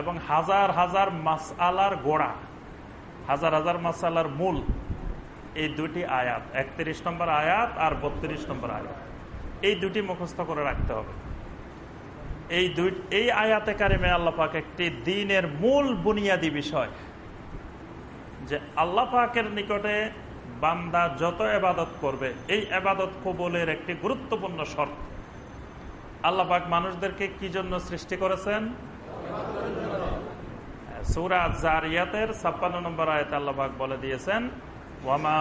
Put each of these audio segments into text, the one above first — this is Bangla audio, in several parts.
এবং হাজার হাজার মাসালার গোড়া, হাজার হাজার মাসালার মূল, এই দুটি আয়াত, একত্রিশ নম্বর আয়াত আর বত্রিশ নম্বর আয়াত, এই দুটি মুখস্থ করে রাখতে হবে। এই দুই, এই আয়াতে কারিমে আল্লাপাক একটি দিনের মূল বুনিয়াদী বিষয়, যে আল্লাহ পাকের নিকটে বান্দা যত এবাদত করবে, এই এবাদত কবলের একটি গুরুত্বপূর্ণ শর্ত। আল্লাহ পাক মানুষদেরকে কি জন্য সৃষ্টি করেছেন? ছাপ্পান্ন নম্বর বলে দিয়েছেন, ওয়ামা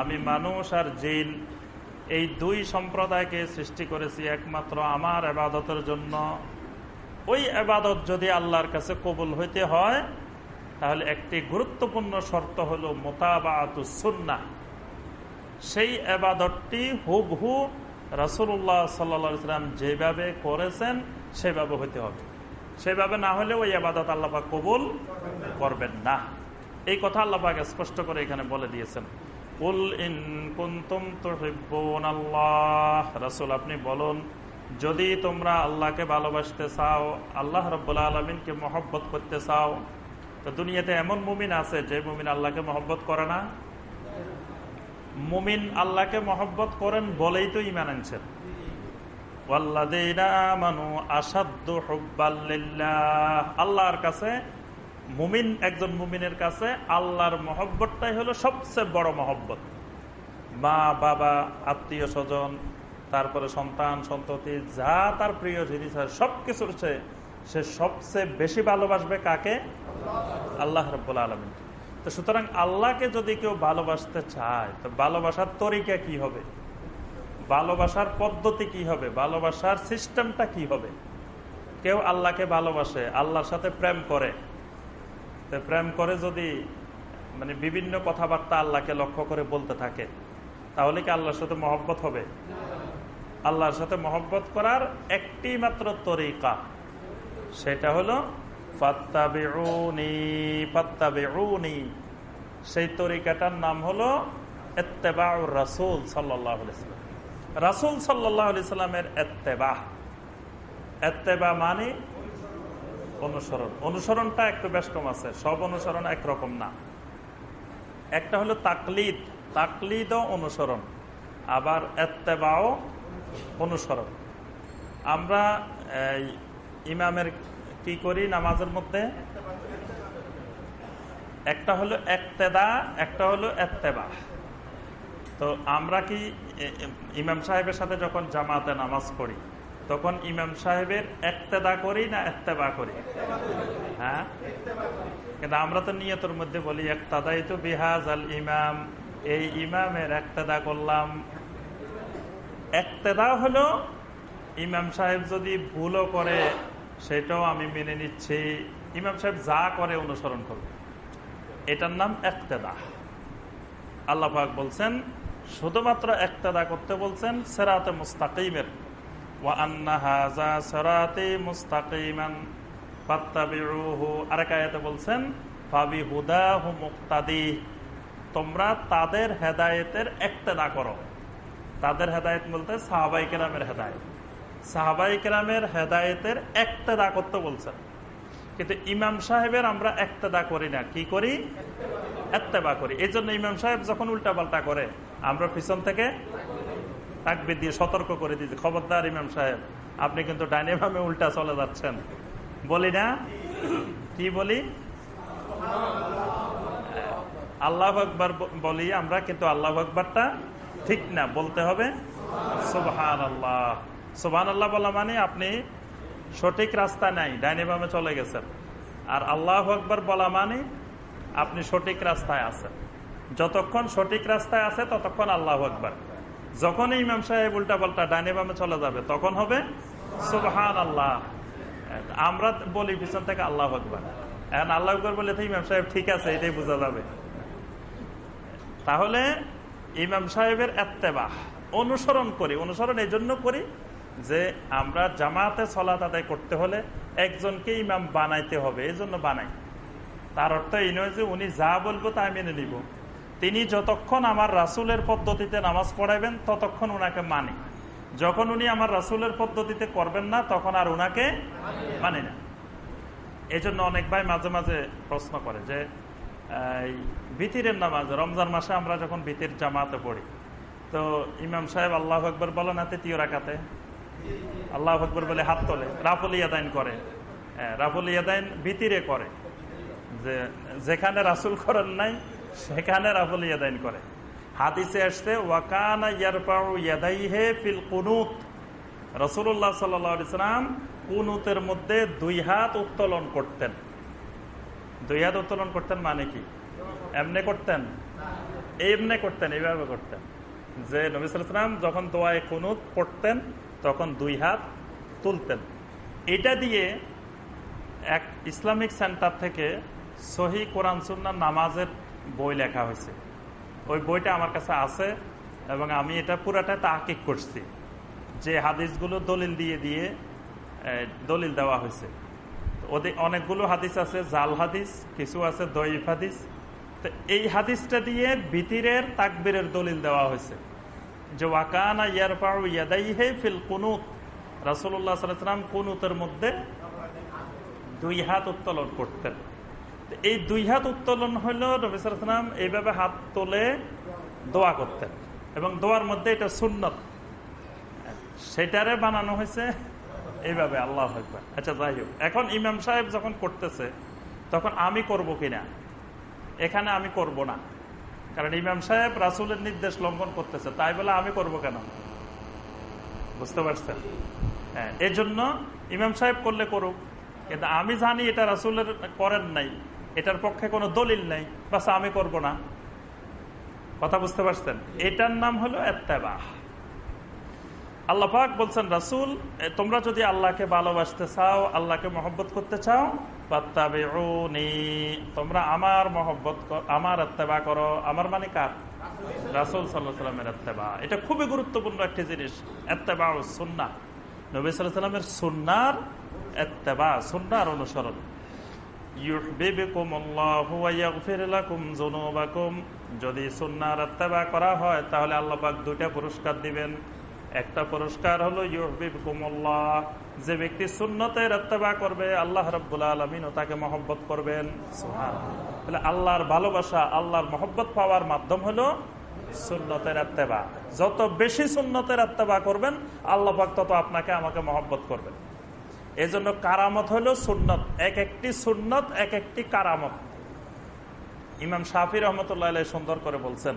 আমি মানুষ আর জিন, এই দুই সম্প্রদায়কে সৃষ্টি করেছি একমাত্র আমার আবাদতের জন্য। ওই আবাদত যদি আল্লাহর কাছে কবুল হইতে হয়, তাহলে একটি গুরুত্বপূর্ণ শর্ত হল মোতাবাতুসুন্না সেই আবাদতটি হুবহু রাসুল্লাহ সাল্লাম যেভাবে করেছেন, সেভাবে হইতে হবে। সেভাবে না হলে ওই আবাদত আল্লাপা কবুল করবেন না। এই কথা আল্লাপাক স্পষ্ট করে এখানে বলে দিয়েছেন। ইন আল্লাহ রাসুল, আপনি বলুন, যদি তোমরা আল্লাহকে ভালোবাসতে চাও, আল্লাহ রব্বুল্লা আলমিনকে মহব্বত করতে চাও, তো দুনিয়াতে এমন মুমিন আছে যে মুমিন আল্লাহকে মহব্বত করে না। মুমিন আল্লাহকে মহব্বত করেন বলেই তো ইমান আনছেন। আল্লাহর কাছে, মুমিন একজন মুমিনের কাছে আল্লাহর মহব্বতটাই হলো সবচেয়ে বড় মহব্বত। মা, বাবা, আত্মীয় স্বজন, তারপরে সন্তান, সন্ততি, যা তার প্রিয় জিনিস হয়, সবকিছুর সে সবচেয়ে বেশি ভালোবাসবে কাকে? আল্লাহ রব্বুল আলমিন। তো সুতরাং আল্লাহকে যদি কেউ ভালোবাসতে চায়, তো ভালোবাসার তরিকা কি হবে? ভালোবাসার পদ্ধতি কি হবে? ভালোবাসার সিস্টেমটা কি হবে? কেউ আল্লাহকে ভালোবাসে, আল্লাহর সাথে প্রেম করে। তো প্রেম করে যদি মানে বিভিন্ন কথাবার্তা আল্লাহকে লক্ষ্য করে বলতে থাকে, তাহলে কি আল্লাহর সাথে মহব্বত হবে? আল্লাহর সাথে মহব্বত করার একটি মাত্র তরিকা, সেটা হলো সেই তরিকাটার নাম হলো রাসুল সাল্লাহ রাসুল সাল্লামের এত্তেবাহ। এত্তেবা মানে অনুসরণ। অনুসরণটা একটু কম আছে, সব অনুসরণ একরকম না। একটা হলো তাকলিদ তাকলিদ অনুসরণ, আবার এত্তেবাও অনুসরণ। আমরা ইমামের কি করি নামাজের মধ্যে? একটা হলো একতেদা, একটা হলো এত্তেবা। তো আমরা কি ইমাম সাহেবের সাথে যখন জামাতে নামাজ পড়ি, তখন ইমাম সাহেবের একতেদা করি না এত্তেবা করি? হ্যাঁ? কিন্তু আমরা তো নিয়তর মধ্যে বলি, একতাদাই তো বিহাজ আল ইমাম, এই ইমামের একতেদা করলাম। একতেদা হলো, ইমাম সাহেব যদি ভুলও করে সেটাও আমি মেনে নিচ্ছি। ইমাম সাহেব যা করে অনুসরণ করবে এটার নাম একতেদা। আল্লাহাক বলছেন, শুধুমাত্র একতেদা করতে বলছেন সেরাতে মুস্তাকিমের। বলছেন তোমরা তাদের হেদায়েতের একতেদা করো। তাদের হেদায়েত বলতে সাহাবাই কেরামের হেদায়েত। সাহাবাই কেরামের হেদায়েতের একতেদা করতে বলছেন। কিন্তু ইমাম সাহেবের আমরা একতেদা করি না। কি করি? এত্তেবা করি। এই জন্য ইমাম সাহেব যখন উল্টা পাল্টা করে, আমরা পিছন থেকে তাকবির দিয়ে সতর্ক করে দিয়েছি। খবরদার ইমাম সাহেব, আপনি কিন্তু ডাইনে ভাবে উল্টা চলে যাচ্ছেন। বলি না? কি বলি? আল্লাহ আকবর বলি আমরা, কিন্তু আল্লাহ আকবরটা ঠিক না। বলতে হবে সুবহান আল্লাহ সুবহান আল্লাহ বলা মানে আপনি সঠিক রাস্তা নাই, ডাইনে বামে চলে গেছেন। আর আল্লাহ আকবর বলা মানে আপনি সঠিক রাস্তায় আছেন। যতক্ষণ সঠিক রাস্তায় আছে, ততক্ষণ আল্লাহ আকবর। যখন ইমাম সাহেব উল্টা পাল্টা ডাইনে বামে চলে যাবে, তখন হবে সুবহান আল্লাহ আমরা বলি পিছন থেকে আল্লাহ আকবর। এখন আল্লাহ আকবর বলে ইমাম সাহেব ঠিক আছে, এটাই বোঝা যাবে। তাহলে ইমাম সাহেবের এত্তেবাহ, অনুসরণ করি, অনুসরণ এই জন্য করি যে আমরা জামাতে সলাত আদায় করতে হলে একজনকে ইমাম বানাইতে হবে, এই জন্য বানাই। তার অর্থ এই নয় যে উনি যা বলব তা মেনে নিব। তিনি যতক্ষণ আমার রাসুলের পদ্ধতিতে নামাজ পড়াইবেন, ততক্ষণ ওনাকে মানি। যখন উনি আমার রাসুলের পদ্ধতিতে করবেন না, তখন আর ওনাকে মানি না। এই জন্য অনেক ভাই মাঝে মাঝে প্রশ্ন করে যে ভিতিরের নামাজ, রমজান মাসে আমরা যখন ভিতির জামাতে পড়ি, তো ইমাম সাহেব আল্লাহ আকবর বলো না তৃতীয় রাখাতে আল্লাহ আকবর বলে হাত তোলে রাফুল ইয়াদাইন করে। হ্যাঁ, রাফুল ইয়াদাইন ভিতিরে করে। যে যেখানে রাসুল করেন নাই সেখানে রাফুল ইয়াদাইন করে। হাদিসে আসছে ওয়াকানা ইয়ারপাউ সাল্লাম কুনুতের মধ্যে দুই হাত উত্তোলন করতেন। দুই হাত উত্তোলন করতেন মানে কি? এমনে করতেন? এমনে করতেন এইভাবে করতেন। যে নবিসাম যখন দোয়ায় কুনুত পড়তেন তখন দুই হাত তুলতেন। এটা দিয়ে এক ইসলামিক সেন্টার থেকে সহি কোরআন সুন্নার নামাজের বই লেখা হয়েছে। ওই বইটা আমার কাছে আছে এবং আমি এটা পুরাটা তাকিক করছি। যে হাদিসগুলো দলিল দিয়ে দিয়ে দলিল দেওয়া হয়েছে। ওদের অনেকগুলো হাদিস আছে, জাল হাদিস, কিছু আছে দইফ হাদিস। তো এই হাদিসটা দিয়ে ভিতিরের তাকবিরের দলিল দেওয়া হয়েছে। যে ওয়াকানা ইয়ার ইয়াদাইহে ফিল কুনুত। রাসুল্লাহ সাল্লাম কুনুতের মধ্যে দুই হাত উত্তোলন করতেন। এই দুই হাত উত্তোলন হইল রবিসাম এইভাবে হাত তোলে দোয়া করতেন। এবং দোয়ার মধ্যে এটা সুন্নত। সেটারে বানানো হয়েছে এইভাবে, আল্লাহ আচ্ছা যাই হোক, এখন ইমাম সাহেব যখন করতেছে, তখন আমি করব কিনা? এখানে আমি করব না। কারণ ইমাম সাহেব রাসুলের নির্দেশ লঙ্ঘন করতেছে। তাই বলে আমি করব কেন? বুঝতে পারছেন? হ্যাঁ এই জন্য ইমাম সাহেব করলে করুক। কিন্তু আমি জানি এটা রাসুলের করেন নাই। এটার পক্ষে কোনো দলিল নাই। বাস আমি করব না। কথা বুঝতে পারছেন? এটার নাম হলো এত্তেবাহ আল্লাহ পাক বলছেন, রাসুল তোমরা যদি আল্লাহকে ভালোবাসতে চাও, আল্লাহকে মহব্বত করতে চাও তোমরা আমার মহব্বত আমার এত্তেবা করো। আমার মানে কার? রাসুল সাল্লামের এত্তেবা। এটা খুবই গুরুত্বপূর্ণ একটি জিনিস, এত্তেবা সুন্না নবী সাল্লাহ সাল্লামের সুন্নার এত্তেবা সুন্নার অনুসরণ। যদি সুন্নার করা হয়, তাহলে আল্লাহ দুইটা পুরস্কার দিবেন। একটা পুরস্কার হলো, ইউহবিবকুমুল্লাহ যে ব্যক্তি সুন্নতের এত্তেবা করবে, আল্লাহ রব্বুল আলমিন ও তাকে মহব্বত করবেন। তাহলে আল্লাহর ভালোবাসা, আল্লাহর মহব্বত পাওয়ার মাধ্যম হলো সুন্নতের এত্তেবা যত বেশি সুন্নতের এত্তেবা করবেন, আল্লাহ পাক তত আপনাকে আমাকে মহব্বত করবেন। এজন্য কারামত হলো সুন্নত। এক একটি সুন্নত, এক একটি কারামত। ইমাম শাফি রহমতুল্লাহ সুন্দর করে বলছেন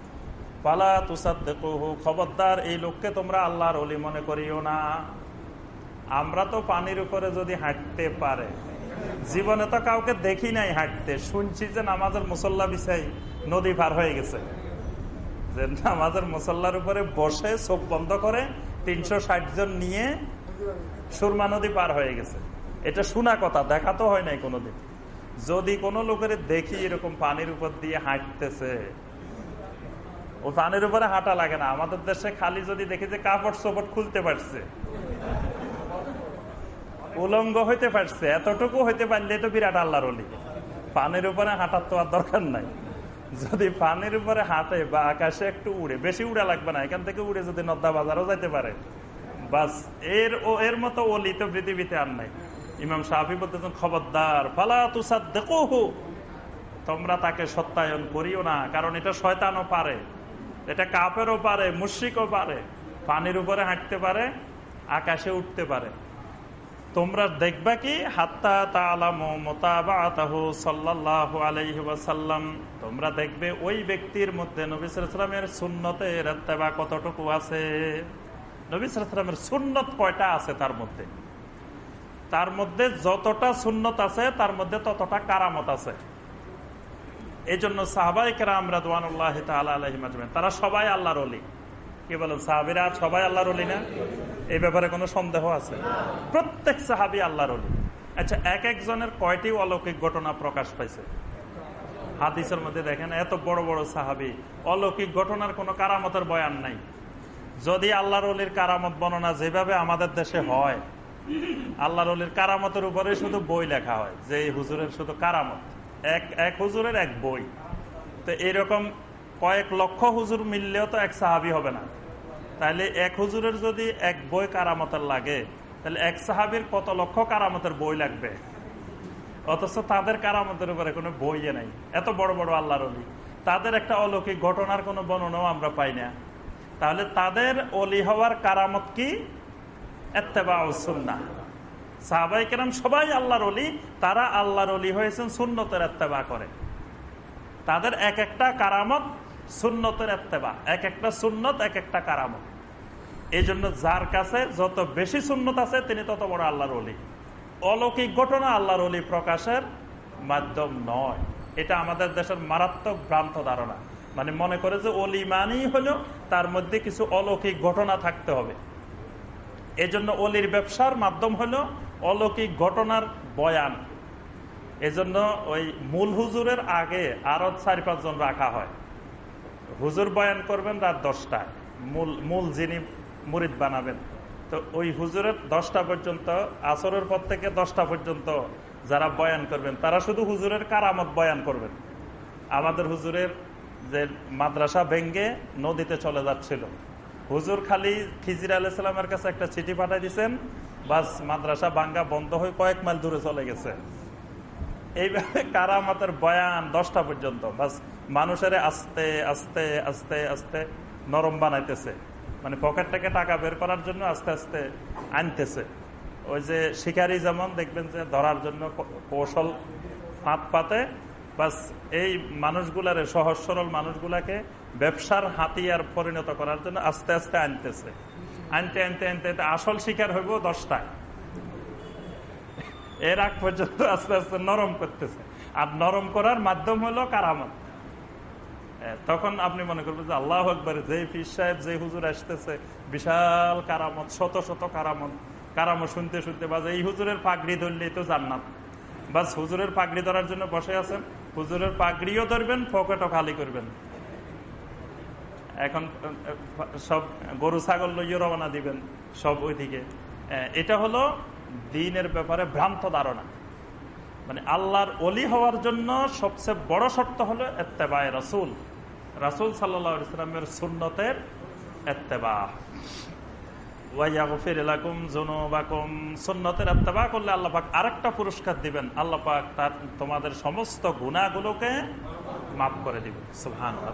পালা তুষাদ দেখো খবরদার, এই লোককে তোমরা আল্লাহর অলি মনে করিও না। আমরা তো পানির উপরে যদি হাঁটতে পারে, জীবনে তো কাউকে দেখি নাই হাঁটতে। শুনছি যে নামাজের মুসল্লা বিছাই নদী পার হয়ে গেছে। যে নামাজের মুসল্লার উপরে বসে চোখ বন্ধ করে তিনশো জন নিয়ে সুরমা নদী পার হয়ে গেছে। এটা শোনা কথা, দেখা তো হয় নাই কোনোদিন। যদি কোনো লোকের দেখি এরকম পানির উপর দিয়ে হাঁটতেছে ও পানির উপরে হাঁটা লাগে না। আমাদের দেশে খালি যদি দেখি যে কাপড় চোপড় খুলতে পারছে, উলঙ্গ হইতে পারছে, এতটুকু হইতে পারলে তো বিরাট আল্লাহর অলি পানির উপরে হাঁটার তো আর দরকার নাই। যদি পানির উপরে হাঁটে বা আকাশে একটু উড়ে, বেশি উড়া লাগবে না, এখান থেকে উড়ে যদি নদ্দা বাজারও যাইতে পারে। বাস, এর ও, এর মতো অলি তো পৃথিবীতে আর নাই। ইমাম সাহাবি বলতেছেন, খবরদার, ফালা তুষাদ দেখো তোমরা তাকে সত্যায়ন করিও না, কারণ এটা শয়তানও পারে। এটা কাপেরও পারে, মুশ্রিকও পারে, পানির উপরে হাঁটতে পারে, আকাশে উঠতে পারে। তোমরা দেখবা কি? হাত্তা তালামু মোতাবাতাহু সাল্লাল্লাহু আলাইহি ওয়াসাল্লাম। তোমরা দেখবে ওই ব্যক্তির মধ্যে নবী সাল্লামের সুন্নতের ইত্তেবা কতটুকু আছে? নবী সাল্লামের সুন্নত কয়টা আছে তার মধ্যে? তার মধ্যে যতটা সুন্নত আছে, তার মধ্যে ততটা কারামত আছে। এই জন্য আলাইহিম তারা সবাই আল্লাহর ওলি। কি বলেন, সাহাবিরা সবাই আল্লাহর ওলি না? এই ব্যাপারে কোনো সন্দেহ আছে? প্রত্যেক সাহাবি আল্লাহর অলি আচ্ছা এক একজনের কয়টি অলৌকিক ঘটনা প্রকাশ পাইছে? হাদিসের মধ্যে দেখেন, এত বড় বড় সাহাবি, অলৌকিক ঘটনার কোনো কারামতের বয়ান নাই। যদি আল্লাহর অলির কারামত বর্ণনা যেভাবে আমাদের দেশে হয়, আল্লাহর অলির কারামতের উপরে শুধু বই লেখা হয় যে হুজুরের শুধু কারামত। এক এক হুজুরের এক বই। তো এরকম কয়েক লক্ষ হুজুর মিললেও তো এক সাহাবি হবে না। তাহলে এক হুজুরের যদি এক বই কারামতের লাগে, তাহলে এক সাহাবির কত লক্ষ কারামতের বই লাগবে? অথচ তাদের কারামতের উপরে কোনো বই নাই। এত বড় বড় আল্লাহর অলি তাদের একটা অলৌকিক ঘটনার কোনো বর্ণনাও আমরা পাই না। তাহলে তাদের অলি হওয়ার কারামত কি? এত্তেবা সাহাবাই কেরাম সবাই আল্লাহর অলি তারা আল্লাহর অলি হয়েছেন সুন্নতের এত্তেবা করে। তাদের এক একটা কারামত সুন্নতের এত্তেবা। এক একটা সুন্নত, এক একটা কারামত। এই জন্য যার কাছে যত বেশি সুন্নত আছে, তিনি তত বড় আল্লাহর অলি অলৌকিক ঘটনা আল্লাহর অলি প্রকাশের মাধ্যম নয়। এটা আমাদের দেশের মারাত্মক ভ্রান্ত ধারণা। মানে মনে করে যে অলি মানেই হলো তার মধ্যে কিছু অলৌকিক ঘটনা থাকতে হবে। এজন্য অলির ব্যবসার মাধ্যম হলো অলৌকিক ঘটনার বয়ান। এজন্য ওই মূল হুজুরের আগে আরও চারি পাঁচজন রাখা হয়। হুজুর বয়ান করবেন রাত দশটায়। মূল মূল যিনি মুরিদ বানাবেন। তো ওই হুজুরের দশটা পর্যন্ত, আসরের পর থেকে দশটা পর্যন্ত যারা বয়ান করবেন, তারা শুধু হুজুরের কারামত বয়ান করবেন। আমাদের হুজুরের যে মাদ্রাসা ভেঙ্গে নদীতে চলে যাচ্ছিল। হুজুর খালি খিজির আলাইসালামের কাছে একটা চিঠি পাঠাই দিচ্ছেন বাস, মাদ্রাসা বাঙ্গা বন্ধ হয়ে কয়েক মাইল দূরে চলে গেছে। এইভাবে কারামতের বয়ান দশটা পর্যন্ত। বাস, মানুষের আস্তে আস্তে আস্তে আস্তে নরম বানাইতেছে। মানে পকেট থেকে টাকা বের করার জন্য আস্তে আস্তে আনতেছে। ওই যে শিকারি যেমন, দেখবেন যে ধরার জন্য কৌশল হাত পাতে। বাস, এই মানুষগুলার সহজ সরল মানুষগুলাকে ব্যবসার হাতিয়ার পরিণত করার জন্য আস্তে আস্তে আনতেছে। আনতে আনতে আনতে আসল শিকার হইব দশটায়। এর আগ পর্যন্ত আস্তে আস্তে নরম করতেছে। আর নরম করার মাধ্যম হলো কারামত। তখন আপনি মনে করবেন যে আল্লাহ আকবর, যে ফির সাহেব, যে হুজুর আসতেছে, বিশাল কারামত, শত শত কারামত। কারামত শুনতে শুনতে বাজে, এই হুজুরের পাগড়ি ধরলেই তো জান্নাত। বাস হুজুরের পাগড়ি ধরার জন্য বসে আছেন। হুজুরের পাগড়িও ধরবেন পকেটও খালি করবেন। এখন সব গরু, ছাগল লইয়ে রওনা দিবেন সব ওইদিকে। এটা হলো দিনের ব্যাপারে ভ্রান্ত ধারণা। মানে আল্লাহর অলি হওয়ার জন্য সবচেয়ে বড় শর্ত হলো এত্তেবায় রাসুল। রাসুল সাল্লা ইসলামের সুন্নতের এত্তেবা। করলে আল্লাপাক আরেকটা পুরস্কার দিবেন। তোমাদের সমস্ত মাফ করে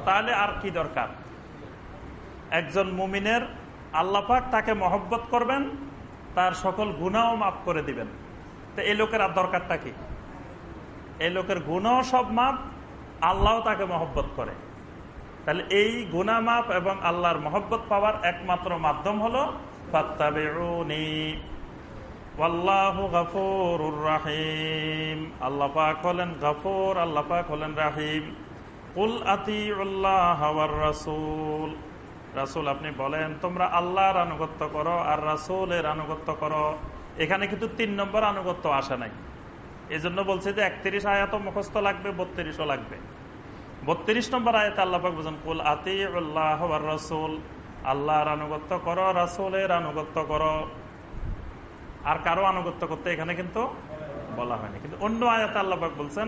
তাহলে আর কি দরকার? একজন মুমিনের আল্লাপাক তাকে মহব্বত করবেন, তার সকল গুণাও মাফ করে দিবেন। তো এই লোকের আর দরকারটা কি? এই লোকের গুণাও সব মাপ আল্লাহ তাকে মহব্বত করে। তাহলে এই গুণা মাপ এবং আল্লাহর মহব্বত পাওয়ার একমাত্র মাধ্যম হলো রাহিম। আল্লাহ হলেন আল্লাহ হলেন রাহিম। কুল আতি রাসুল। রাসুল, আপনি বলেন, তোমরা আল্লাহর আনুগত্য করো আর রাসুলের আনুগত্য করো। এখানে কিন্তু তিন নম্বর আনুগত্য আসে নাই। এই জন্য বলছে যে একত্রিশ আয়াত মুখস্থ লাগবে, বত্রিশও লাগবে। বত্রিশ নম্বর আয়াত আল্লাহ বুঝেন কুল আতি আল্লাহ রসুল। আল্লাহর আনুগত্য করো, রাসুলের আনুগত্য করো। আর কারও আনুগত্য করতে এখানে কিন্তু বলা হয়নি। কিন্তু অন্য আয়াত আল্লাহ বলছেন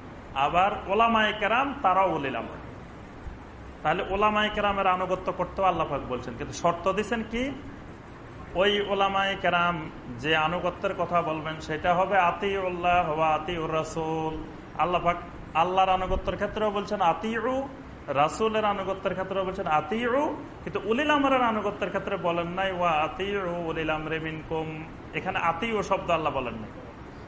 আবার ওলামাই কেরাম তারাও আমর তাহলে ওলামাই কেরামের আনুগত্য করতেও আল্লাহাক বলছেন। কিন্তু শর্ত দিচ্ছেন কি? ওই ওলামাই কেরাম যে আনুগত্যের কথা বলবেন, সেটা হবে আতি উল্লাহ হওয়া আতি উর রাসুল আল্লাহাক আল্লাহর আনুগত্যের ক্ষেত্রেও বলছেন আতি উ রাসুলের আনুগত্যের ক্ষেত্রে বলছেন আতিউ। কিন্তু উলিল আনুগত্যের ক্ষেত্রে বলেন নাই, ওয়া আতিউ উলিল আমরে মিনকুম। এখানে আতিউ শব্দ আল্লাহ বলেন নাই।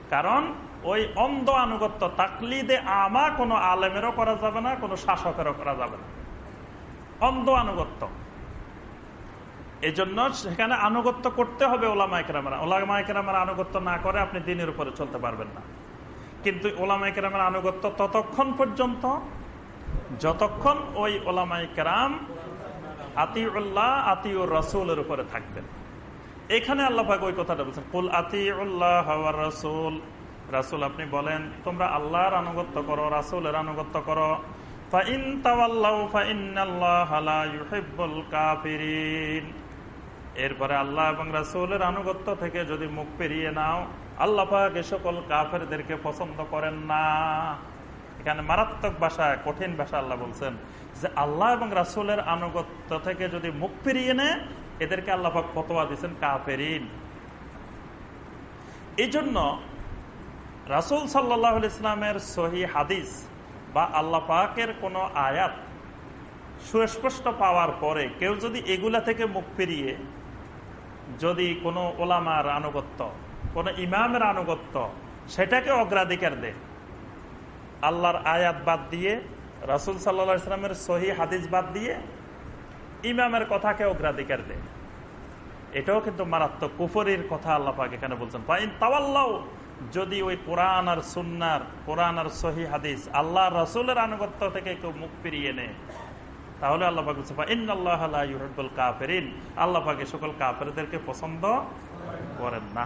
কারণ ওই অন্ধ আনুগত্য, তাকলিদে আমা কোনো আলেমেরও করা যাবে না, কোনো শাসকেরও করা যাবে না। অন্ধ আনুগত্য। এই জন্য সেখানে আনুগত্য করতে হবে ওলামাইকেরামের ওলামাইকেরামের আনুগত্য না করে আপনি দিনের উপরে চলতে পারবেন না। কিন্তু ওলামাইকেরামের আনুগত্য ততক্ষণ পর্যন্ত, যতক্ষণ ওই ওলামাই কেরাম আতিউল্লাহ, আতিউর রসুলের উপরে থাকবেন। এখানে আল্লাহ ওই কথাটা বলছেন, কুল আতিউল্লাহ রসুল। রাসুল আপনি বলেন, তোমরা আল্লাহর আনুগত্য করো, রাসুলের আনুগত্য করো। এরপরে আল্লাহ এবং রাসুলের আনুগত্য থেকে যদি মুখ পেরিয়ে নাও, আল্লাহ সকল কাফেরদেরকে পছন্দ করেন না। এখানে মারাত্মক ভাষা, কঠিন ভাষা আল্লাহ বলছেন যে আল্লাহ এবং রাসুলের আনুগত্য থেকে যদি মুখ ফিরিয়ে নেয়, এদেরকে আল্লাহ ফতোয়া দিচ্ছেন কাফেরিন। এই জন্য রাসুল সাল্লাহ ইসলামের সহি হাদিস বা আল্লাহ পাকের কোনো আয়াত সুস্পষ্ট পাওয়ার পরে কেউ যদি এগুলা থেকে মুখ ফিরিয়ে যদি কোনো ওলামার আনুগত্য, কোনো ইমামের আনুগত্য সেটাকে অগ্রাধিকার দেয়, আল্লাহর আয়াত বাদ দিয়ে, রাসুল সাল্লা ইসলামের সহি হাদিস বাদ দিয়ে ইমামের কথাকে অগ্রাধিকার দেয়। এটাও কিন্তু মারাত্মক কুফরির কথা আল্লাহ পাক এখানে বলছেন। যদি ওই কোরআন আর সুন্নার, কোরআন আর সহি হাদিস আল্লাহ রসুলের আনুগত্য থেকে কেউ মুখ ফিরিয়ে নেয়, তাহলে আল্লাহ কাফেরিন। আল্লাহ সকল কাফেরদেরকে পছন্দ করেন না।